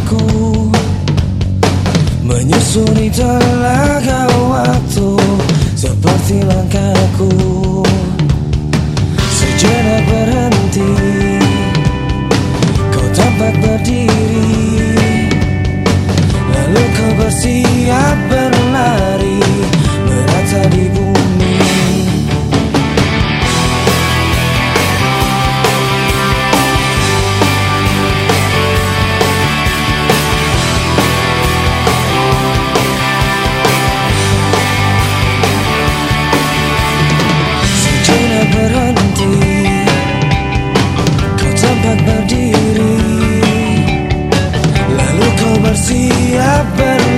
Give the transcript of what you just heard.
aku Menyusuri telaga waktu Seperti langkahku. Sejenak berhenti Kau tampak berdiri. Lalu kau bersiap berlari. better